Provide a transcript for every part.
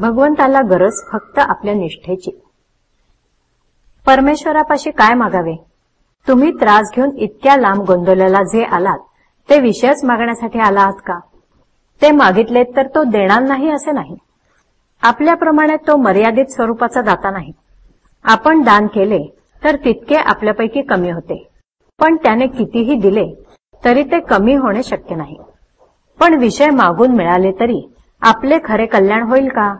भगवंताला गरज फक्त आपल्या निष्ठेची. परमेश्वरापाशी काय मागावे? तुम्ही त्रास घेऊन इतक्या लांब गोंदवल्याला जे आलात ते विषयच मागण्यासाठी आला आहात का? ते मागितले तर तो देणार नाही असे नाही. आपल्याप्रमाणे तो मर्यादित स्वरूपाचा दाता नाही. आपण दान केले तर तितके आपल्यापैकी कमी होते. पण त्याने कितीही दिले तरी ते कमी होणे शक्य नाही. पण विषय मागून मिळाले तरी आपले खरे कल्याण होईल का?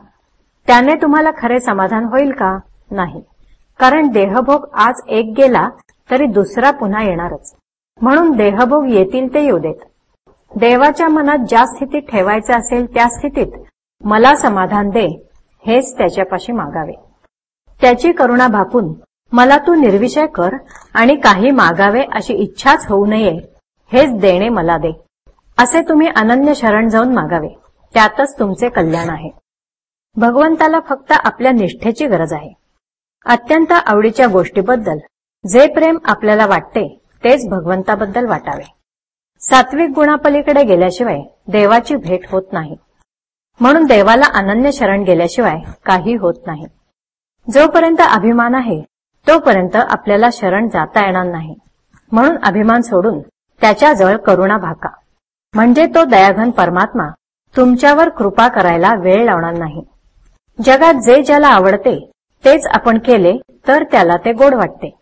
त्याने तुम्हाला खरे समाधान होईल का? नाही. कारण देहभोग आज एक गेला तरी दुसरा पुन्हा येणारच. म्हणून देहभोग येतील ते येऊ देत. देवाच्या मनात ज्या स्थितीत ठेवायचे असेल त्या स्थितीत मला समाधान दे हेच त्याच्यापाशी मागावे. त्याची करुणा भापून मला तू निर्विषय कर आणि काही मागावे अशी इच्छाच होऊ नये हेच देणे मला दे. असे तुम्ही अनन्य शरण जाऊन मागावे. त्यातच तुमचे कल्याण आहे. भगवंताला फक्त आपल्या निष्ठेची गरज आहे. अत्यंत आवडीच्या गोष्टीबद्दल जे प्रेम आपल्याला वाटते तेच भगवंताबद्दल वाटावे. सात्विक गुणापलीकडे गेल्याशिवाय देवाची भेट होत नाही. म्हणून देवाला अनन्य शरण गेल्याशिवाय काही होत नाही. जोपर्यंत अभिमान आहे तोपर्यंत आपल्याला शरण जाता येणार नाही. म्हणून अभिमान सोडून त्याच्याजवळ करुणा भाका. म्हणजे तो दयाघन परमात्मा तुमच्यावर कृपा करायला वेळ लावणार नाही. जगात जे ज्याला आवडते तेच आपण केले तर त्याला ते गोड वाटते.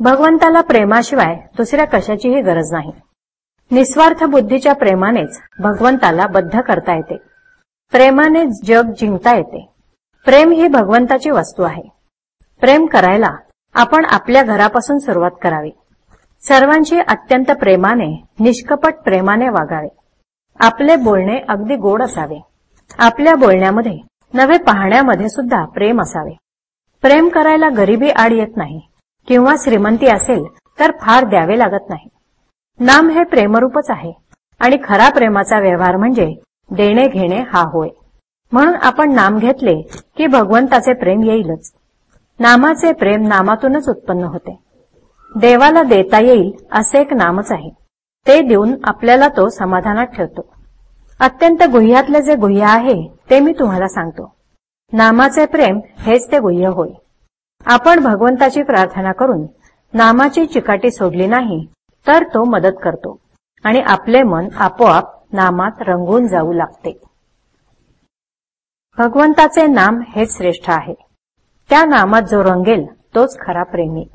भगवंताला प्रेमाशिवाय दुसऱ्या कशाचीही गरज नाही. निस्वार्थ बुद्धीच्या प्रेमानेच भगवंताला बद्ध करता येते. प्रेमाने जग जिंकता येते. प्रेम ही भगवंताची वस्तू आहे. प्रेम करायला आपण आपल्या घरापासून सुरुवात करावी. सर्वांशी अत्यंत प्रेमाने निष्कपट प्रेमाने वागावे. आपले बोलणे अगदी गोड असावे. आपल्या बोलण्यामध्ये नवे पाहण्यामध्ये सुद्धा प्रेम असावे. प्रेम करायला गरिबी आड येत नाही. किंवा श्रीमंती असेल तर फार द्यावे लागत नाही. नाम हे प्रेमरूपच आहे. आणि खरा प्रेमाचा व्यवहार म्हणजे देणे घेणे हा होय. म्हणून आपण नाम घेतले की भगवंताचे प्रेम येईलच. नामाचे प्रेम नामातूनच उत्पन्न होते. देवाला देता येईल असे एक नामच आहे. ते देऊन आपल्याला तो समाधानात ठेवतो. अत्यंत गुह्यातले जे गुह्य आहे ते मी तुम्हाला सांगतो. नामाचे प्रेम हेच ते गुह्य होय. आपण भगवंताची प्रार्थना करून नामाची चिकाटी सोडली नाही तर तो मदत करतो. आणि आपले मन आपोआप नामात रंगून जाऊ लागते. भगवंताचे नाम हेच श्रेष्ठ आहे. त्या नामात जो रंगेल तोच खरा प्रेमी.